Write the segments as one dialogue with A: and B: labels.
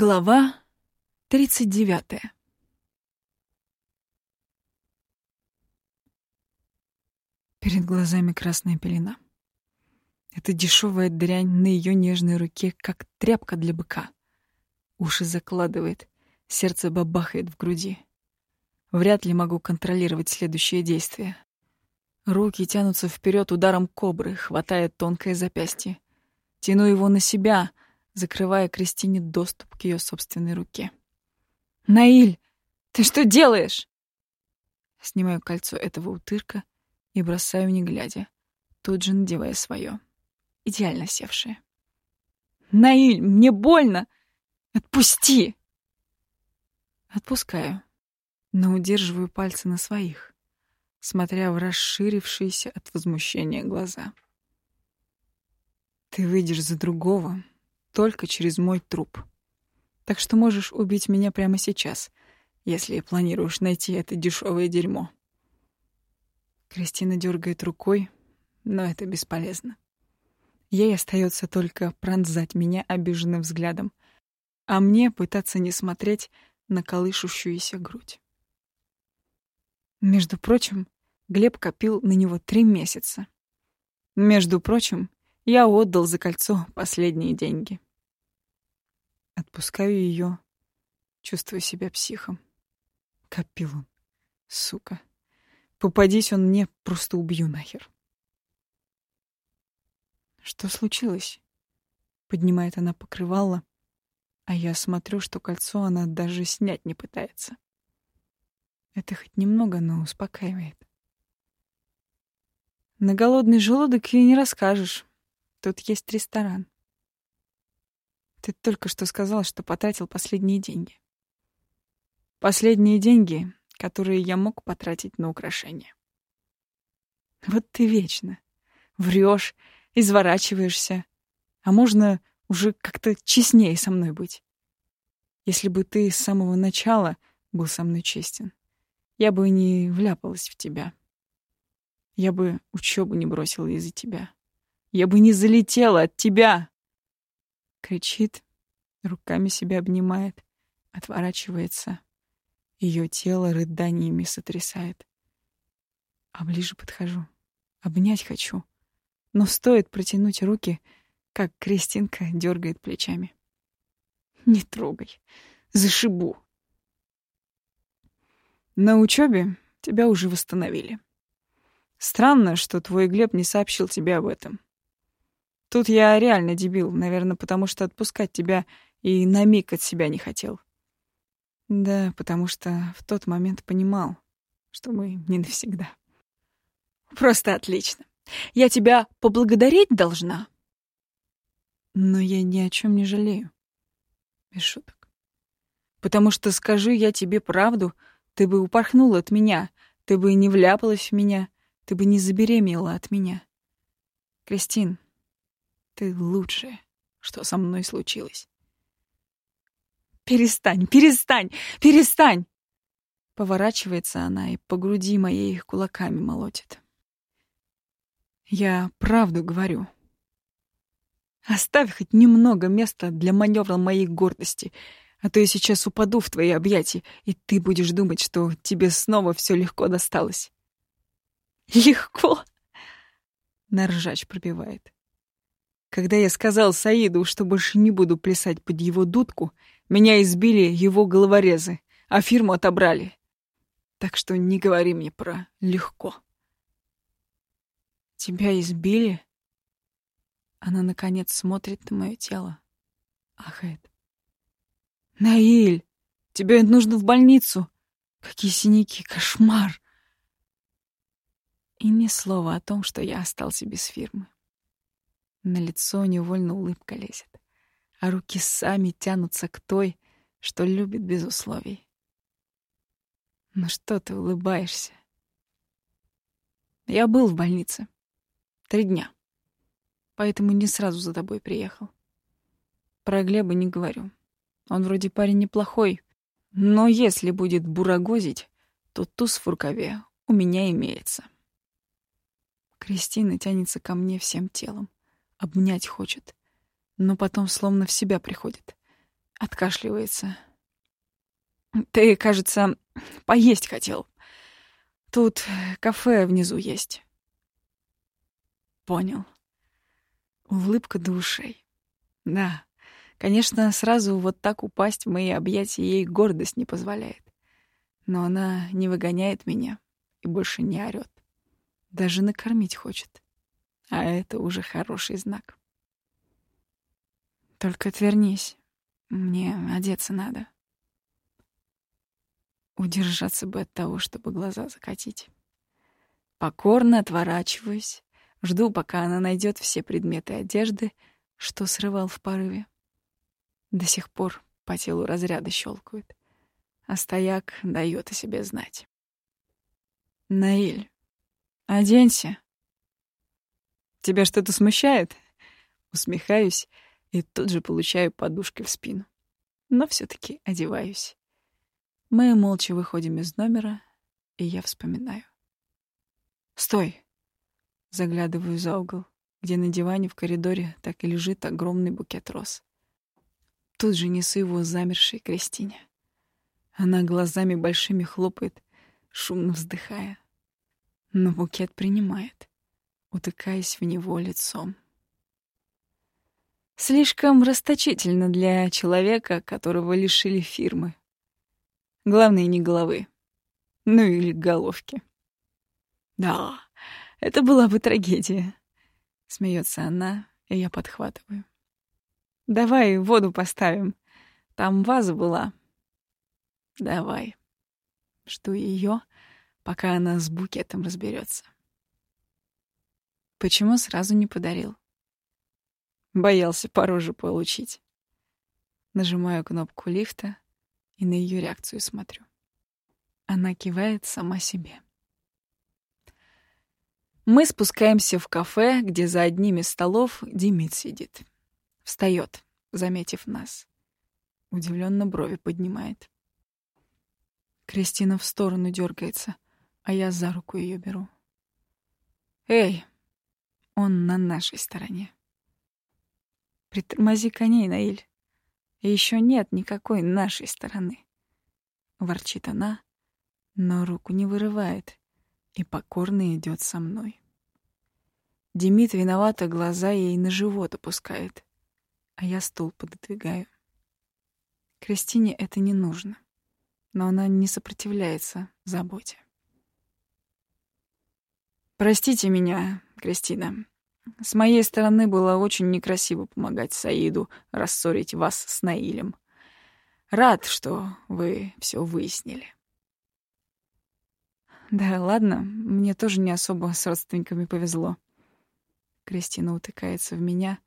A: Глава 39 Перед глазами красная пелена. Эта дешевая дрянь на ее нежной руке, как тряпка для быка. Уши закладывает, сердце бабахает в груди. Вряд ли могу контролировать следующее действие. Руки тянутся вперед ударом кобры, хватая тонкое запястье. Тяну его на себя, закрывая Кристине доступ к ее собственной руке. «Наиль, ты что делаешь?» Снимаю кольцо этого утырка и бросаю, не глядя, тут же надевая свое, идеально севшее. «Наиль, мне больно! Отпусти!» Отпускаю, но удерживаю пальцы на своих, смотря в расширившиеся от возмущения глаза. «Ты выйдешь за другого только через мой труп. Так что можешь убить меня прямо сейчас, если планируешь найти это дешевое дерьмо». Кристина дергает рукой, но это бесполезно. Ей остается только пронзать меня обиженным взглядом, а мне пытаться не смотреть на колышущуюся грудь. Между прочим, Глеб копил на него три месяца. Между прочим, я отдал за кольцо последние деньги. Отпускаю ее, чувствую себя психом. Копил он, сука. Попадись он мне, просто убью нахер. Что случилось? Поднимает она покрывало, а я смотрю, что кольцо она даже снять не пытается. Это хоть немного, но успокаивает. На голодный желудок ей не расскажешь. Тут есть ресторан. Ты только что сказал, что потратил последние деньги. Последние деньги, которые я мог потратить на украшения. Вот ты вечно. Врешь, изворачиваешься. А можно уже как-то честнее со мной быть. Если бы ты с самого начала был со мной честен, я бы не вляпалась в тебя. Я бы учебу не бросила из-за тебя. Я бы не залетела от тебя. Кричит, руками себя обнимает, отворачивается. Ее тело рыданиями сотрясает. А ближе подхожу. Обнять хочу. Но стоит протянуть руки, как Кристинка дергает плечами. Не трогай. Зашибу. На учебе тебя уже восстановили. Странно, что твой Глеб не сообщил тебе об этом. Тут я реально дебил, наверное, потому что отпускать тебя и на миг от себя не хотел. Да, потому что в тот момент понимал, что мы не навсегда. Просто отлично. Я тебя поблагодарить должна. Но я ни о чем не жалею. Без шуток. Потому что скажи я тебе правду, ты бы упорхнула от меня, ты бы не вляпалась в меня, ты бы не забеременела от меня. Кристин, ты лучшее, что со мной случилось. «Перестань, перестань, перестань!» Поворачивается она и по груди моей кулаками молотит. Я правду говорю. Оставь хоть немного места для маневра моей гордости, а то я сейчас упаду в твои объятия, и ты будешь думать, что тебе снова все легко досталось. Легко? Наржач пробивает. Когда я сказал Саиду, что больше не буду плясать под его дудку, меня избили его головорезы, а фирму отобрали. Так что не говори мне про легко. Тебя избили? Она, наконец, смотрит на мое тело. Ахает. Наиль, тебе нужно в больницу. Какие синяки, кошмар. И ни слова о том, что я остался без фирмы. На лицо невольно улыбка лезет а руки сами тянутся к той, что любит без условий. Ну что ты улыбаешься? Я был в больнице. Три дня. Поэтому не сразу за тобой приехал. Про Глеба не говорю. Он вроде парень неплохой, но если будет бурагозить, то туз в рукаве у меня имеется. Кристина тянется ко мне всем телом. Обнять хочет но потом словно в себя приходит. Откашливается. Ты, кажется, поесть хотел. Тут кафе внизу есть. Понял. Улыбка до. Да, конечно, сразу вот так упасть в мои объятия ей гордость не позволяет. Но она не выгоняет меня и больше не орёт. Даже накормить хочет. А это уже хороший знак. Только отвернись. Мне одеться надо. Удержаться бы от того, чтобы глаза закатить. Покорно отворачиваюсь, жду, пока она найдет все предметы одежды, что срывал в порыве. До сих пор по телу разряды щелкают, а стояк дает о себе знать. Наиль, оденься. Тебя что-то смущает? Усмехаюсь и тут же получаю подушкой в спину. Но все таки одеваюсь. Мы молча выходим из номера, и я вспоминаю. «Стой!» Заглядываю за угол, где на диване в коридоре так и лежит огромный букет роз. Тут же несу его замершей Кристине. Она глазами большими хлопает, шумно вздыхая. Но букет принимает, утыкаясь в него лицом. Слишком расточительно для человека, которого лишили фирмы. Главное, не головы. Ну или головки. Да, это была бы трагедия. Смеется она, и я подхватываю. Давай воду поставим. Там ваза была. Давай. Жду ее, пока она с букетом разберется. Почему сразу не подарил? Боялся по роже получить. Нажимаю кнопку лифта и на ее реакцию смотрю. Она кивает сама себе. Мы спускаемся в кафе, где за одним из столов Димит сидит. Встает, заметив нас. Удивленно брови поднимает. Кристина в сторону дергается, а я за руку ее беру. «Эй, он на нашей стороне». Притормози коней, Наиль. Еще нет никакой нашей стороны. Ворчит она, но руку не вырывает и покорно идет со мной. Демид виновато глаза ей на живот опускает, а я стул пододвигаю. Кристине это не нужно, но она не сопротивляется заботе. «Простите меня, Кристина. С моей стороны было очень некрасиво помогать Саиду рассорить вас с Наилем. Рад, что вы все выяснили. Да ладно, мне тоже не особо с родственниками повезло. Кристина утыкается в меня,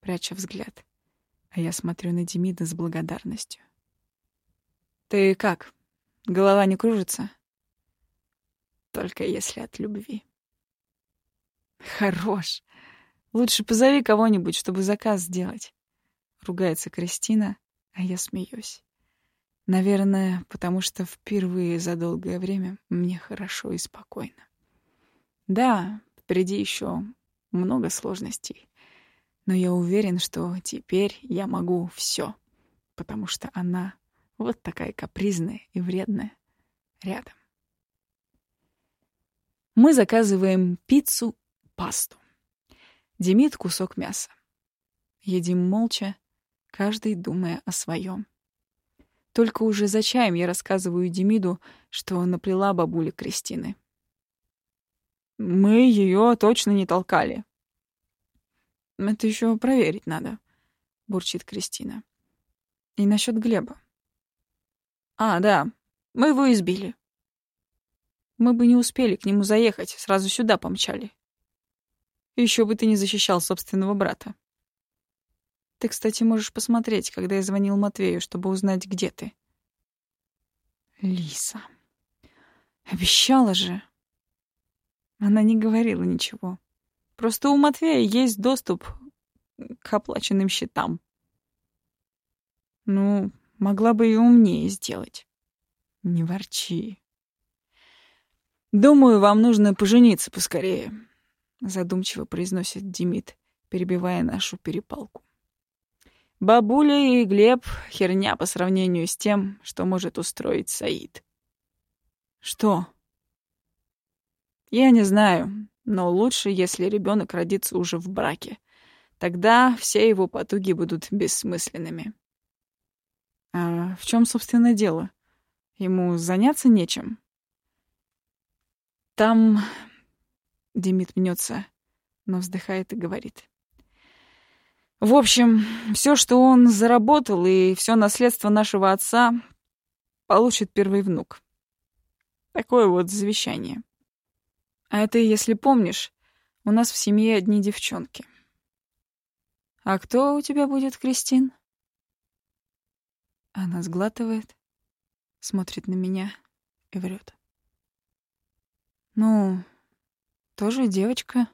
A: пряча взгляд. А я смотрю на Демида с благодарностью. «Ты как? Голова не кружится?» «Только если от любви». «Хорош. Лучше позови кого-нибудь, чтобы заказ сделать. Ругается Кристина, а я смеюсь. Наверное, потому что впервые за долгое время мне хорошо и спокойно. Да, впереди еще много сложностей. Но я уверен, что теперь я могу все, потому что она вот такая капризная и вредная рядом. Мы заказываем пиццу, пасту. Демид кусок мяса. Едим молча, каждый думая о своем. Только уже за чаем я рассказываю Демиду, что наплела бабуля Кристины. «Мы ее точно не толкали». «Это еще проверить надо», — бурчит Кристина. «И насчет Глеба». «А, да, мы его избили. Мы бы не успели к нему заехать, сразу сюда помчали. Еще бы ты не защищал собственного брата. Ты, кстати, можешь посмотреть, когда я звонил Матвею, чтобы узнать, где ты. Лиса. Обещала же. Она не говорила ничего. Просто у Матвея есть доступ к оплаченным счетам. Ну, могла бы и умнее сделать. Не ворчи. Думаю, вам нужно пожениться поскорее задумчиво произносит Демид, перебивая нашу перепалку. Бабуля и Глеб — херня по сравнению с тем, что может устроить Саид. Что? Я не знаю, но лучше, если ребенок родится уже в браке. Тогда все его потуги будут бессмысленными. А в чем, собственно, дело? Ему заняться нечем? Там... Демид мнется, но вздыхает и говорит. В общем, все, что он заработал, и все наследство нашего отца получит первый внук. Такое вот завещание. А это, если помнишь, у нас в семье одни девчонки. А кто у тебя будет, Кристин? Она сглатывает, смотрит на меня и врет. Ну, тоже девочка.